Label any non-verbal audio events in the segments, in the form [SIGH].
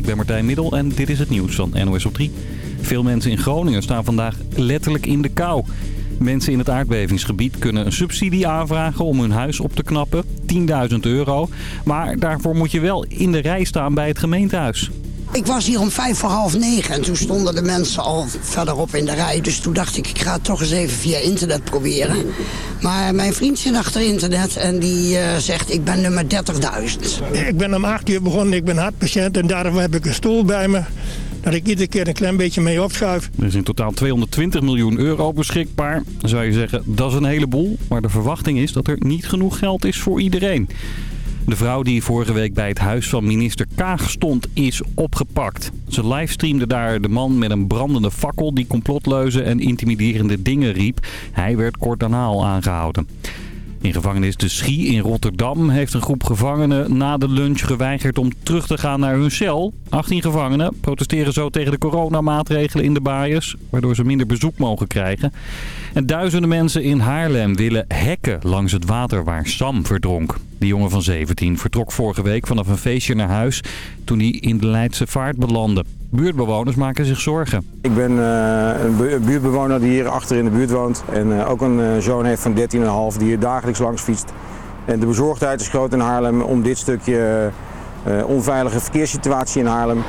ik ben Martijn Middel en dit is het nieuws van NOS op 3. Veel mensen in Groningen staan vandaag letterlijk in de kou. Mensen in het aardbevingsgebied kunnen een subsidie aanvragen om hun huis op te knappen. 10.000 euro. Maar daarvoor moet je wel in de rij staan bij het gemeentehuis. Ik was hier om vijf voor half negen en toen stonden de mensen al verderop in de rij. Dus toen dacht ik, ik ga het toch eens even via internet proberen. Maar mijn vriend zit achter internet en die uh, zegt, ik ben nummer 30.000. Ik ben om acht uur begonnen, ik ben hartpatiënt en daarom heb ik een stoel bij me dat ik iedere keer een klein beetje mee opschuif. Er is in totaal 220 miljoen euro beschikbaar. Dan zou je zeggen, dat is een heleboel. Maar de verwachting is dat er niet genoeg geld is voor iedereen. De vrouw die vorige week bij het huis van minister Kaag stond is opgepakt. Ze livestreamde daar de man met een brandende fakkel die complotleuzen en intimiderende dingen riep. Hij werd kort daarna al aangehouden. In gevangenis De Schie in Rotterdam heeft een groep gevangenen na de lunch geweigerd om terug te gaan naar hun cel. 18 gevangenen protesteren zo tegen de coronamaatregelen in de baaiers, waardoor ze minder bezoek mogen krijgen. En duizenden mensen in Haarlem willen hekken langs het water waar Sam verdronk. Die jongen van 17 vertrok vorige week vanaf een feestje naar huis toen hij in de Leidse vaart belandde. Buurtbewoners maken zich zorgen. Ik ben uh, een buurtbewoner die hier achter in de buurt woont. En uh, ook een uh, zoon heeft van 13,5 die hier dagelijks langs fietst. En de bezorgdheid is groot in Haarlem om dit stukje uh, onveilige verkeerssituatie in Haarlem. Uh,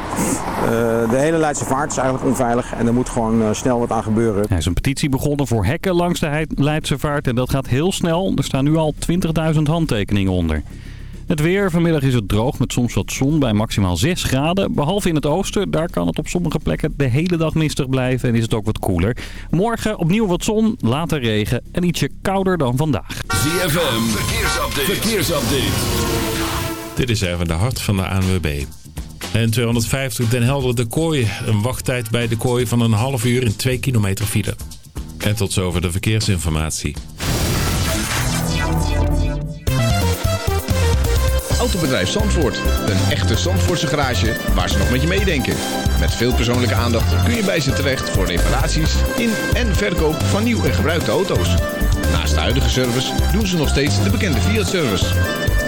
de hele Leidse vaart is eigenlijk onveilig en er moet gewoon uh, snel wat aan gebeuren. Hij is een petitie begonnen voor hekken langs de Leidse vaart en dat gaat heel snel. Er staan nu al 20.000 handtekeningen onder. Het weer. Vanmiddag is het droog met soms wat zon bij maximaal 6 graden. Behalve in het oosten. Daar kan het op sommige plekken de hele dag mistig blijven en is het ook wat koeler. Morgen opnieuw wat zon, later regen en ietsje kouder dan vandaag. ZFM. Verkeersupdate. Verkeersupdate. Dit is even de hart van de ANWB. En 250 Den Helder de Kooi. Een wachttijd bij de Kooi van een half uur in 2 kilometer file. En tot zover de verkeersinformatie. Autobedrijf Zandvoort. Een echte Zandvoortse garage waar ze nog met je meedenken. Met veel persoonlijke aandacht kun je bij ze terecht voor reparaties in en verkoop van nieuw en gebruikte auto's. Naast de huidige service doen ze nog steeds de bekende Fiat-service.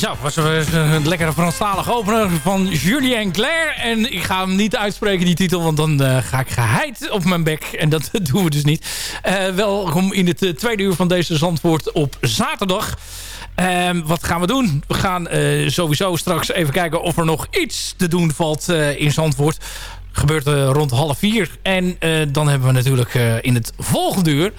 Zo, was een lekkere Franstalige opener van Julien Claire. En ik ga hem niet uitspreken, die titel, want dan uh, ga ik geheid op mijn bek. En dat [LAUGHS] doen we dus niet. Uh, welkom in het uh, tweede uur van deze Zandvoort op zaterdag. Ehm, wat gaan we doen? We gaan sowieso straks even kijken of er nog iets te doen valt in Zandvoort. Gebeurt rond half vier. En dan hebben we natuurlijk in het volgende uur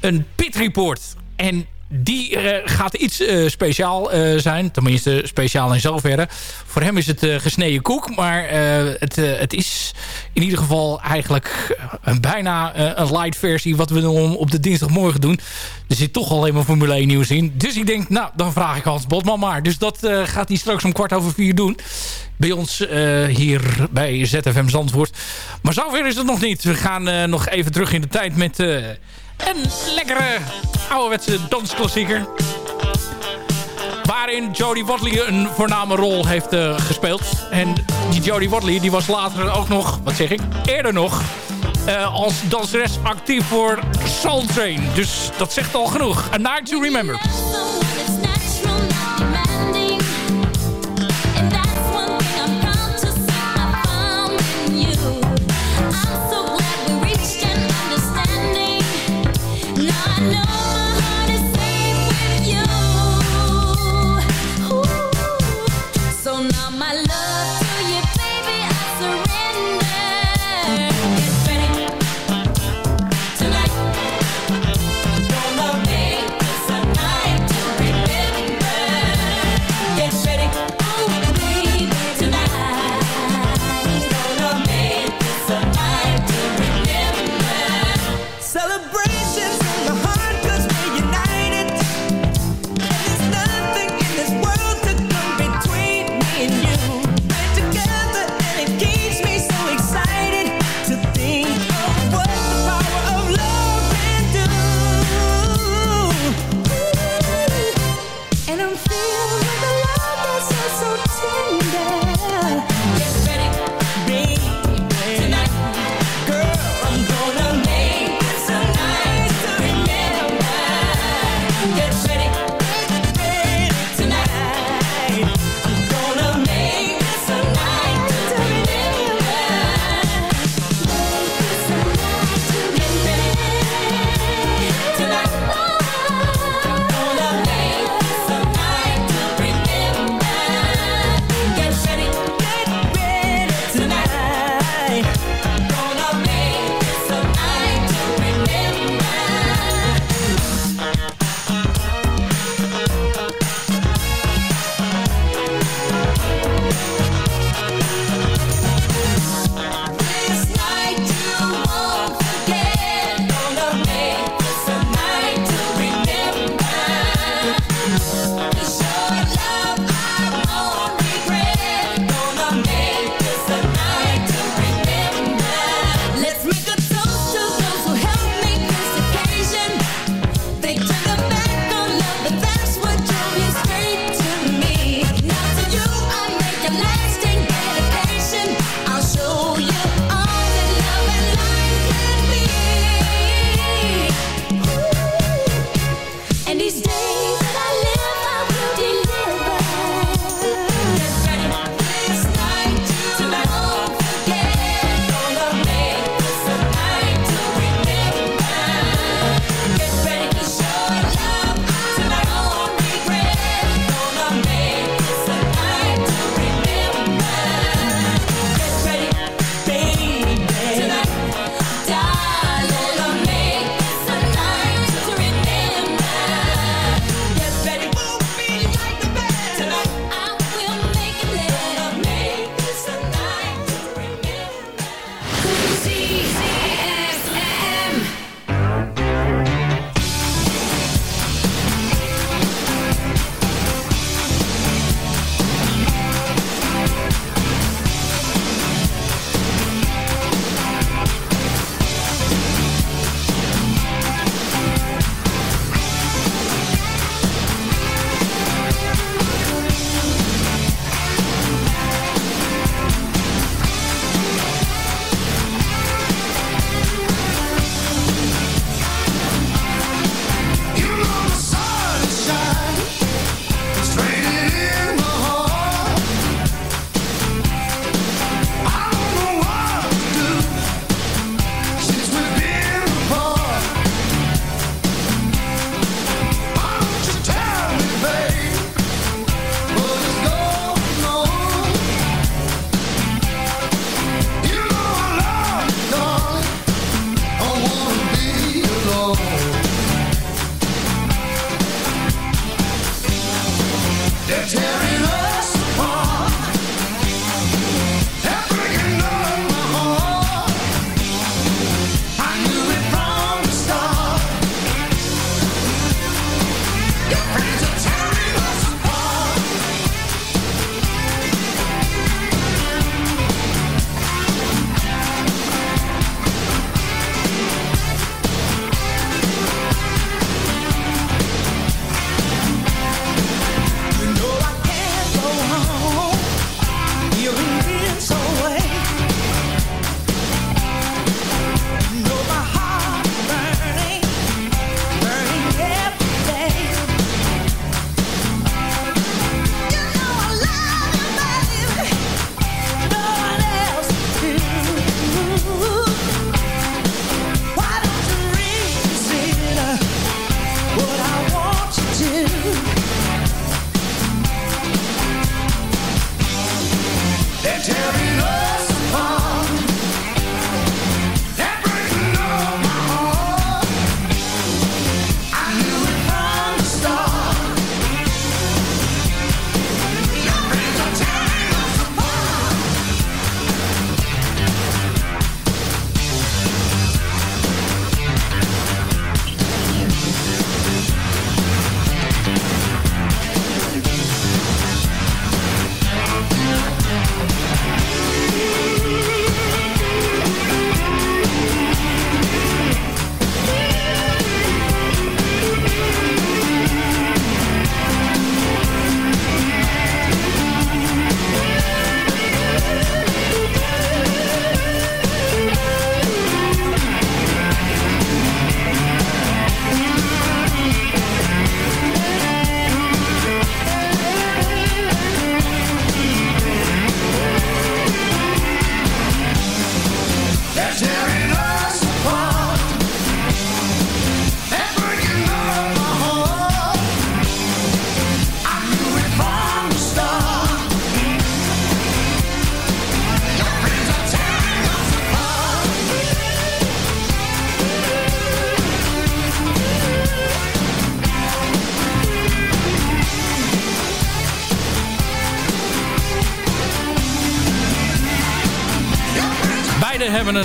een pit report. En die gaat iets uh, speciaal uh, zijn. Tenminste, speciaal in zoverre. Voor hem is het gesneden koek. Maar het, het is in ieder geval eigenlijk bijna een light versie... wat we op de dinsdagmorgen doen. Er zit toch alleen maar Formule 1 nieuws in. Dus ik denk, nou, dan vraag ik Hans Botman maar. Dus dat gaat hij straks om kwart over vier doen. Bij ons hier bij ZFM Zandvoort. Maar zover is het nog niet. We gaan nog even terug in de tijd met... Een lekkere ouderwetse dansklassieker. Waarin Jodie Watley een voorname rol heeft uh, gespeeld. En die Jodie Watley die was later ook nog, wat zeg ik, eerder nog... Uh, als danseres actief voor Soul. Dus dat zegt al genoeg. A Night to Remember. Terror.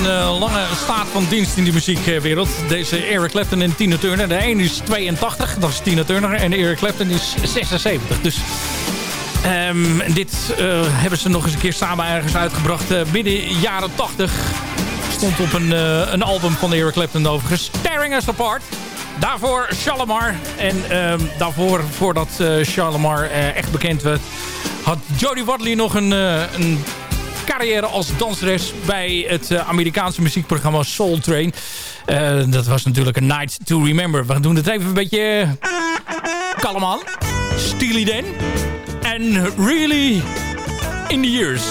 Uh, lange staat van dienst in de muziekwereld. Deze Eric Clapton en Tina Turner. De een is 82, dat is Tina Turner. En Eric Clapton is 76. Dus um, dit uh, hebben ze nog eens een keer samen ergens uitgebracht. Uh, midden jaren 80 stond op een, een album van Eric Clapton overigens. Staring Us Apart. Daarvoor Shalimar. En um, daarvoor, voordat Shalimar echt bekend werd... had Jodie Watley nog een, een carrière als danseres bij het uh, Amerikaanse muziekprogramma Soul Train. Uh, dat was natuurlijk een night to remember. We doen het even een beetje uh, kalm. Steely Dan. En Really in the Years.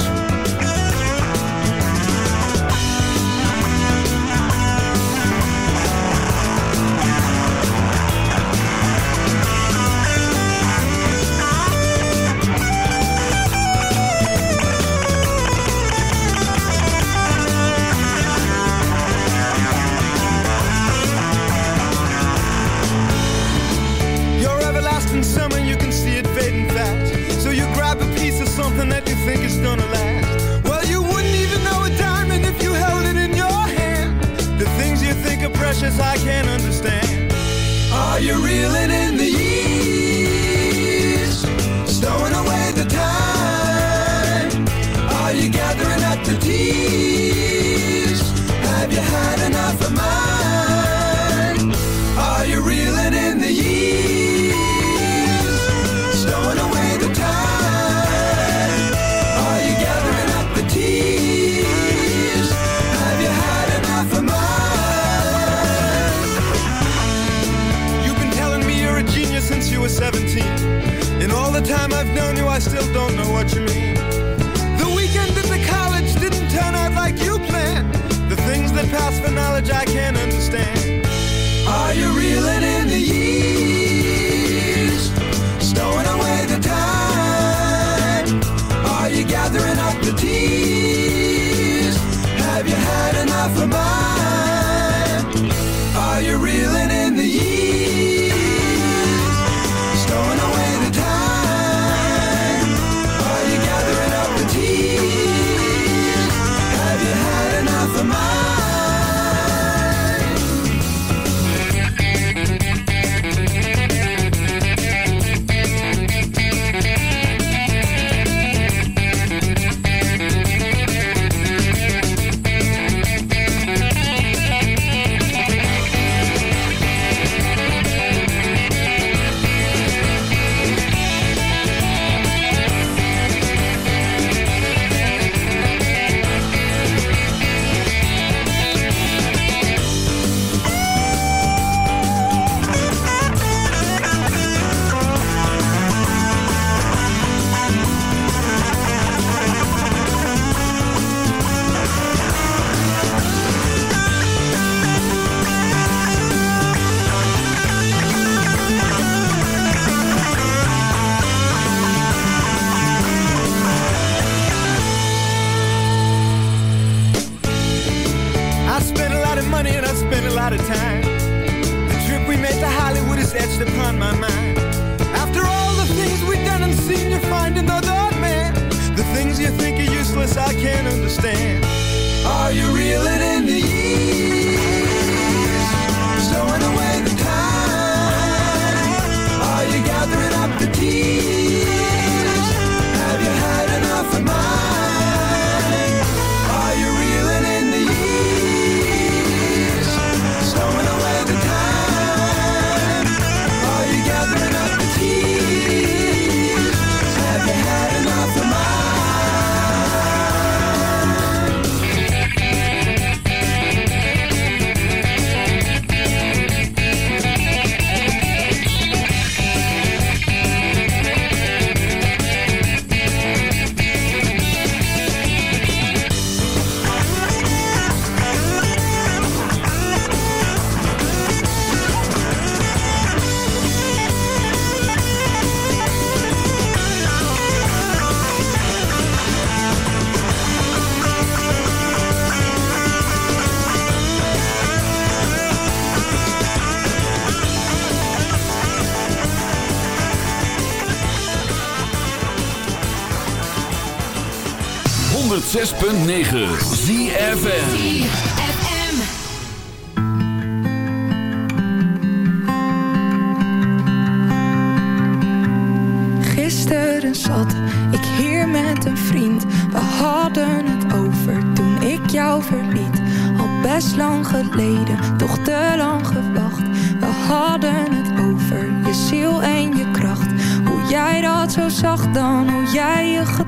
Are you reeling in the 106.9 ZFN Gisteren zat ik hier met een vriend. We hadden het over toen ik jou verliet. Al best lang geleden, toch te lang gewacht. We hadden het over je ziel en je kracht. Hoe jij dat zo zag dan, hoe jij je gedroeg.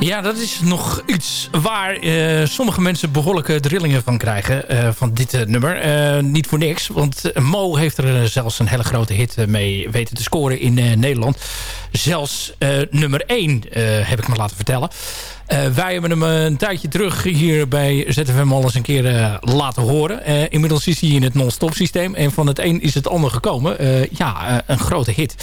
Ja, dat is nog iets waar eh, sommige mensen behoorlijke drillingen van krijgen. eh, van dit eh, nummer. Niet voor niks. Want Mo heeft er zelfs een hele grote hit mee weten te scoren in Nederland. Zelfs eh, nummer 1 heb ik me laten vertellen. Eh, wij hebben hem eh, een tijdje terug hier bij ZFM al eens een keer eh, laten horen. Eh, inmiddels is hij in het non-stop systeem. En van het een is het ander gekomen. Eh, ja, eh, een grote hit.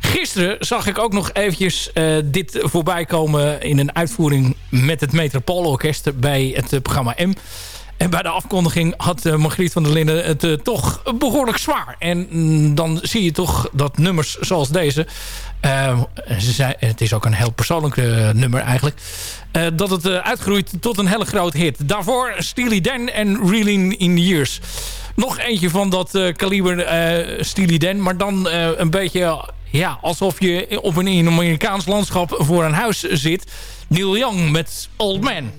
Gisteren zag ik ook nog eventjes eh, dit voorbij komen... in een uitvoering met het Metropoolorkest bij het eh, programma M. En bij de afkondiging had uh, Margriet van der Linden het uh, toch behoorlijk zwaar. En mm, dan zie je toch dat nummers zoals deze... Uh, ze zei, het is ook een heel persoonlijk nummer eigenlijk... dat het uitgroeit tot een hele grote hit. Daarvoor Steely Dan en Reeling in Years. Nog eentje van dat kaliber Steely Dan... maar dan een beetje ja, alsof je op een Amerikaans landschap voor een huis zit. Neil Young met Old Man.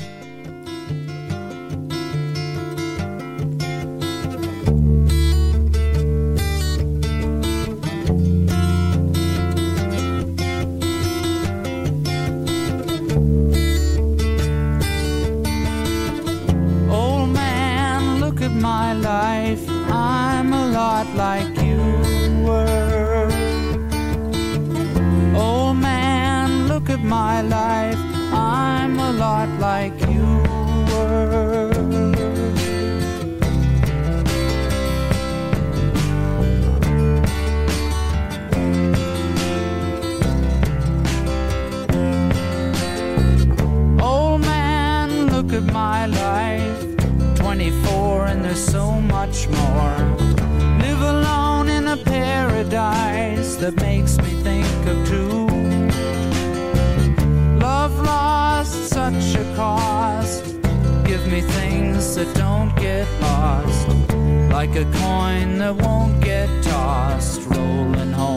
life, I'm a lot like you were. Oh man, look at my life, I'm a lot like you were. Old man, look at my life 24 and there's so much more. Live alone in a paradise that makes me think of two. Love lost such a cost. Give me things that don't get lost. Like a coin that won't get tossed, rolling home.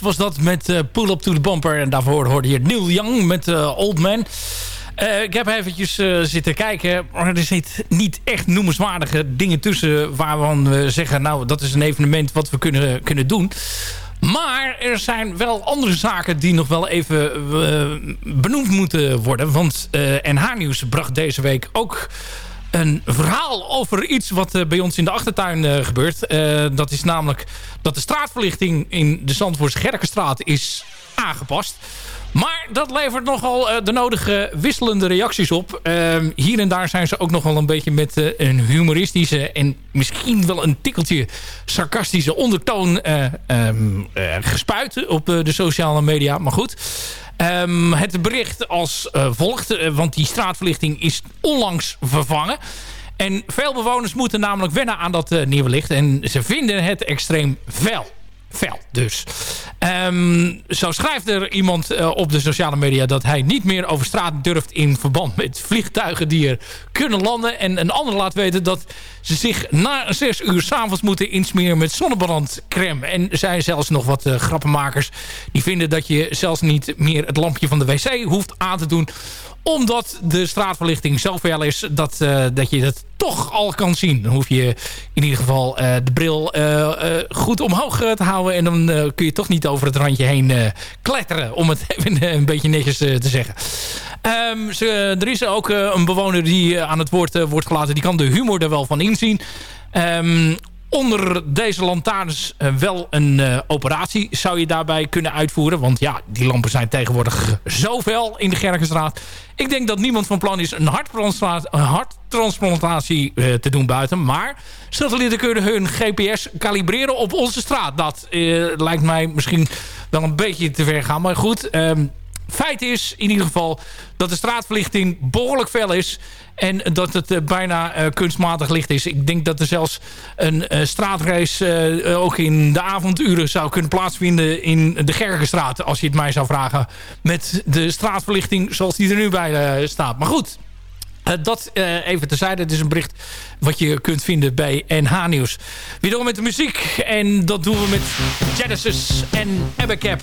Was dat met eh, Pull Up to the Bumper. En daarvoor hoorde je Neil Young met eh, Old Man. Eh, ik heb eventjes zitten kijken. Maar er zit niet echt noemenswaardige dingen tussen... waarvan we zeggen, nou, dat is een evenement wat we kunnen, kunnen doen. Maar er zijn wel andere zaken die nog wel even benoemd moeten worden. Want NH Nieuws bracht deze week ook een verhaal over iets wat bij ons in de achtertuin gebeurt. Dat is namelijk dat de straatverlichting in de Zandvoortse Gerkenstraat is aangepast. Maar dat levert nogal eh, de nodige wisselende reacties op. Ehm, hier en daar zijn ze ook nog wel een beetje met eh, een humoristische... en misschien wel een tikkeltje sarcastische ondertoon gespuit op de sociale media. Maar goed, Ehm, het bericht als volgt, want die straatverlichting is onlangs vervangen. En veel bewoners moeten namelijk wennen aan dat eh, nieuwe licht. En ze vinden het extreem fel. Fel dus. Ehm, zo schrijft er iemand eh, op de sociale media dat hij niet meer over straat durft in verband met vliegtuigen die er kunnen landen. En een ander laat weten dat ze zich na zes uur s'avonds moeten insmeren met zonnebrandcrème. En er zijn zelfs nog wat eh, grappenmakers die vinden dat je zelfs niet meer het lampje van de wc hoeft aan te doen omdat de straatverlichting zo fel is dat, eh, dat je het toch al kan zien. Dan hoef je in ieder geval eh, de bril eh, goed omhoog te houden. En dan kun je toch niet over het randje heen kletteren. Om het [LAUGHS] even een beetje netjes te zeggen. Ehm, ze, er is ook een bewoner die aan het woord wordt gelaten. Die kan de humor er wel van inzien. Ehm, onder deze lantaarns eh, wel een eh, operatie zou je daarbij kunnen uitvoeren. Want ja, die lampen zijn tegenwoordig zoveel in de Gerkenstraat. Ik denk dat niemand van plan is een harttransplantatie, eh, te doen buiten. Maar satellieten kunnen hun GPS kalibreren op onze straat. Dat lijkt mij misschien wel een beetje te ver gaan. Maar goed, ehm, feit is in ieder geval dat de straatverlichting behoorlijk fel is. En dat het eh, bijna eh, kunstmatig licht is. Ik denk dat er zelfs een eh, straatrace ook in de avonduren zou kunnen plaatsvinden in de Gerkenstraat. Als je het mij zou vragen. Met de straatverlichting zoals die er nu bij staat. Maar goed. Dat eh, even terzijde. Het is een bericht wat je kunt vinden bij NH Nieuws. Door met de muziek. En dat doen we met Genesis en Abacab.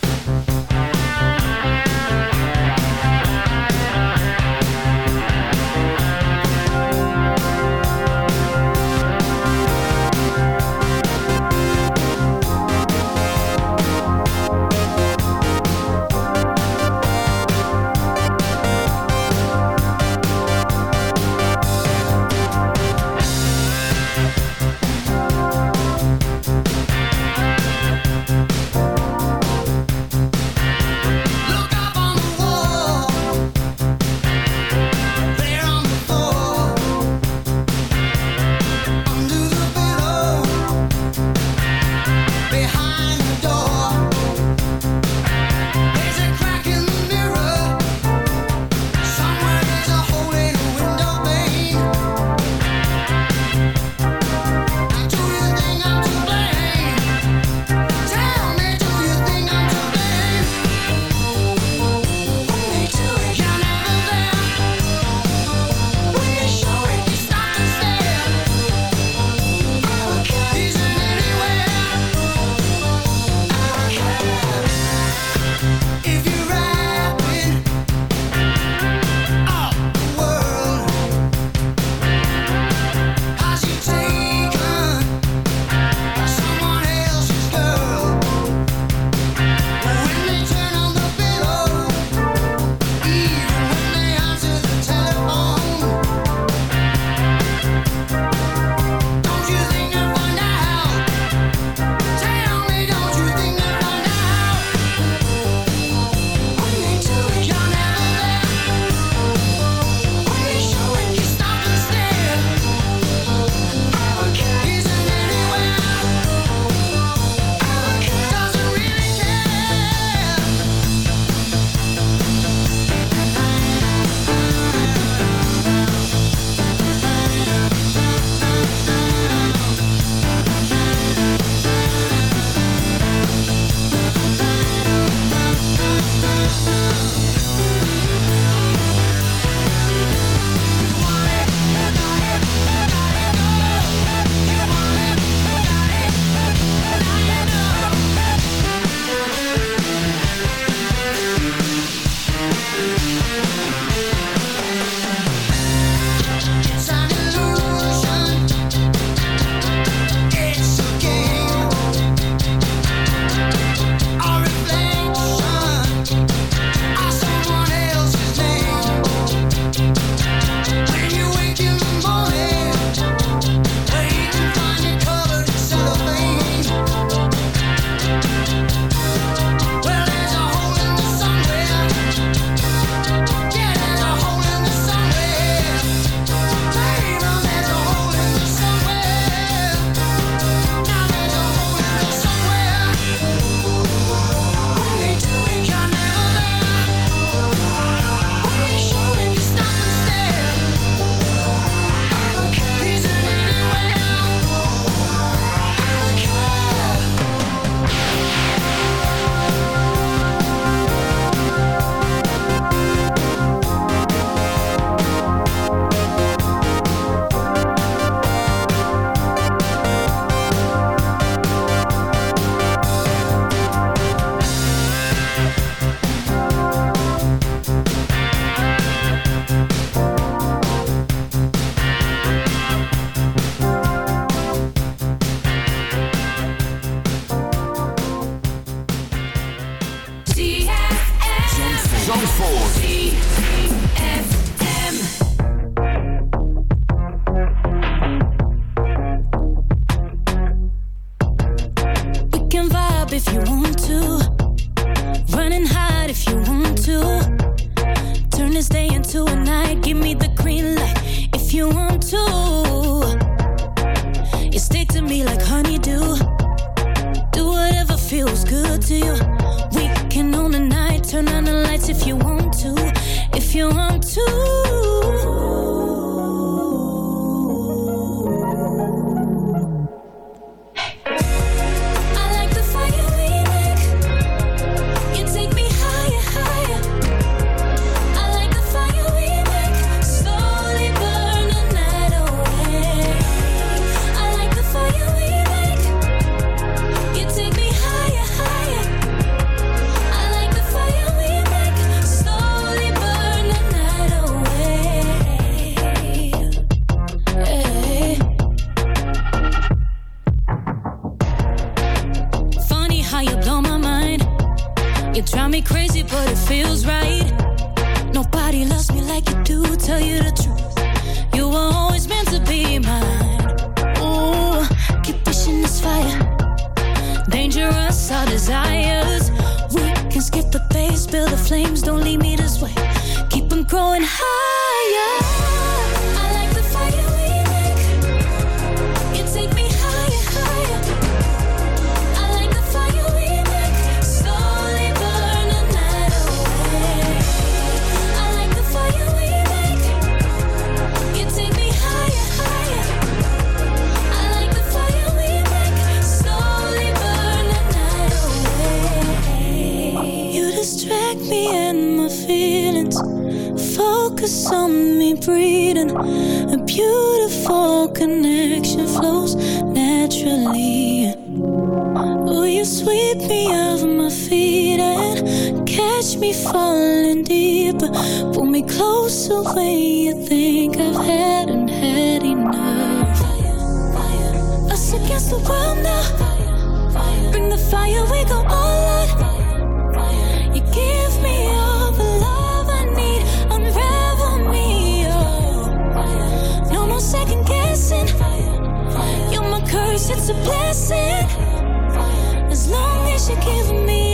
The build the flames. Don't leave me this way. Keep Keep 'em growing higher. Focus on me breathing. A beautiful connection flows naturally. Will you sweep me off my feet and catch me falling deeper? Pull me closer when you think I've had and had enough. Us against the world now. Bring the fire, we go all out. Curse, it's a blessing. As long as you give me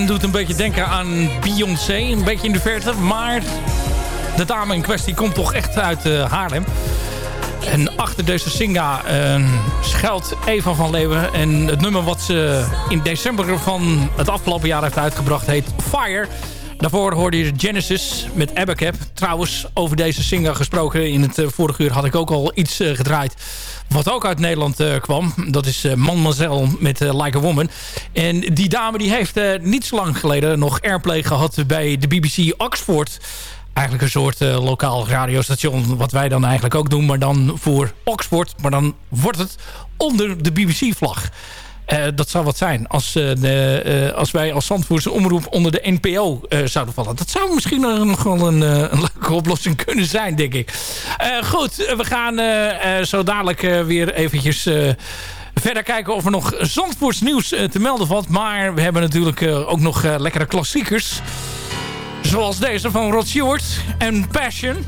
stem doet een beetje denken aan Beyoncé. Een beetje in de verte. Maar de dame in kwestie komt toch echt uit eh, Haarlem. En achter deze singa eh, schuilt Eva van Leeuwen. En het nummer wat ze in december van het afgelopen jaar heeft uitgebracht heet Fire. Daarvoor hoorde je Genesis met Abacab. Trouwens, over deze singer gesproken. In het eh, vorige uur had ik ook al iets eh, gedraaid. Wat ook uit Nederland eh, kwam. Dat is Mademoiselle met Like a Woman. En die dame die heeft niet zo lang geleden nog airplay gehad bij de BBC Oxford. Eigenlijk een soort lokaal radiostation. Wat wij dan eigenlijk ook doen. Maar dan voor Oxford. Maar dan wordt het onder de BBC-vlag. Eh, dat zou wat zijn als, eh, eh, als wij als Zandvoortse omroep onder de NPO zouden vallen. Dat zou misschien nog wel een, een leuke oplossing [LAUGHS] kunnen zijn, denk ik. Goed, we gaan zo dadelijk weer eventjes... Verder kijken of er nog Zandvoorts nieuws te melden valt. Maar we hebben natuurlijk ook nog lekkere klassiekers. Zoals deze van Rod Stewart en Passion.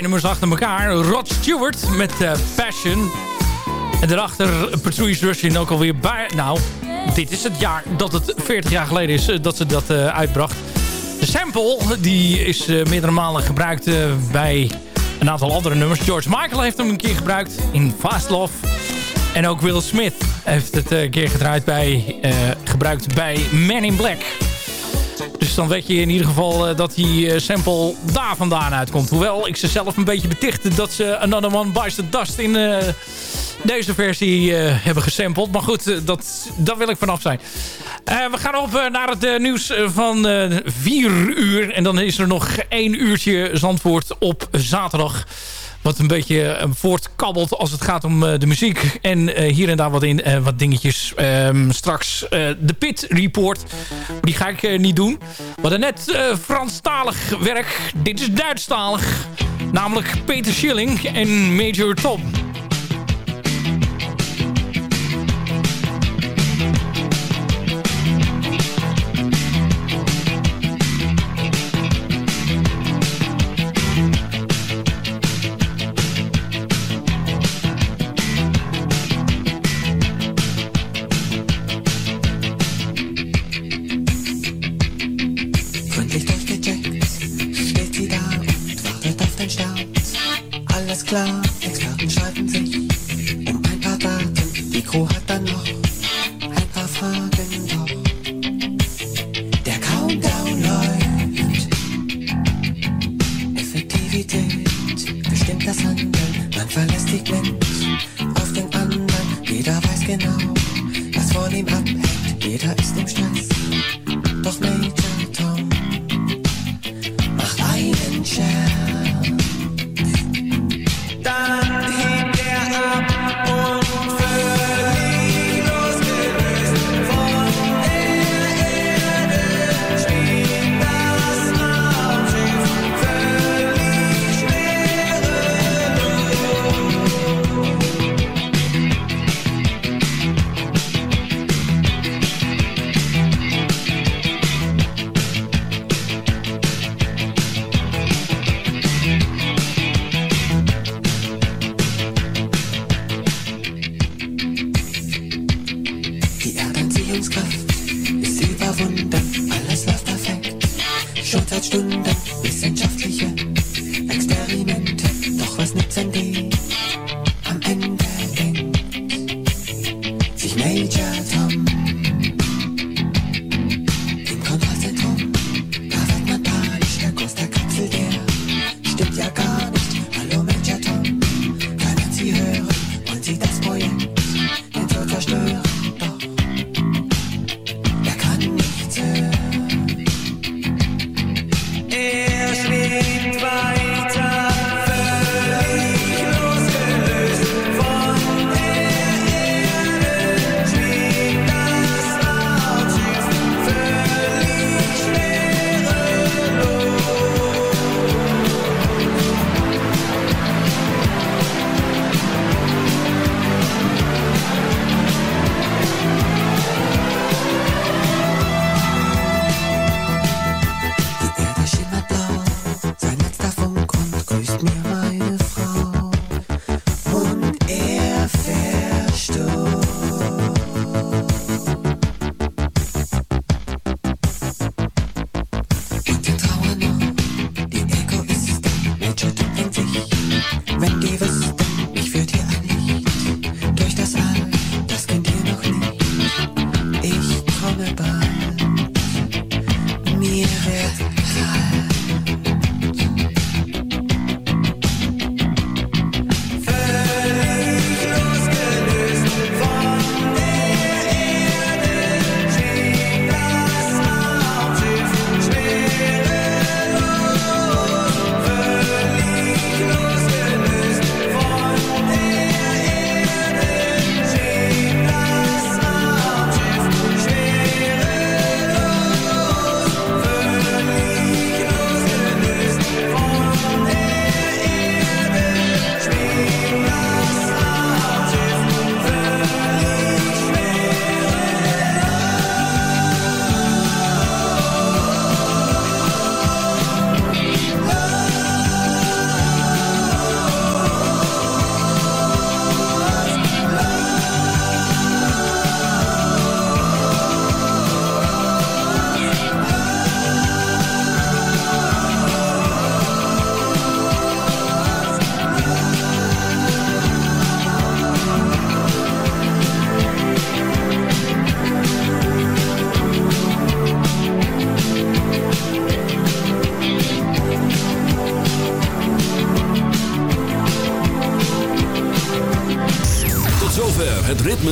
Twee nummers achter elkaar. Rod Stewart met eh, Passion. En daarachter Patrice Rushin ook alweer bij... Nou, dit is het jaar dat het 40 jaar geleden is eh, dat ze dat eh, uitbracht. De sample die is meerdere malen gebruikt bij een aantal andere nummers. George Michael heeft hem een keer gebruikt in Fast Love. En ook Will Smith heeft het een keer gedraaid bij, gebruikt bij Man in Black. Dus dan weet je in ieder geval eh, dat die eh, sample daar vandaan uitkomt. Hoewel ik ze zelf een beetje betichtte dat ze Another One Bites the Dust in eh, deze versie hebben gesampled. Maar goed, dat, daar wil ik vanaf zijn. We gaan op naar het nieuws van eh 4 uur. En dan is er nog één uurtje Zandvoort op zaterdag. Wat een beetje eh, voortkabbelt als het gaat om eh, de muziek. En eh, hier en daar wat, in, wat dingetjes. Ehm, straks de Pit Report. Die ga ik niet doen. We hadden net Franstalig werk. Dit is Duitsstalig. Namelijk Peter Schilling en Major Tom.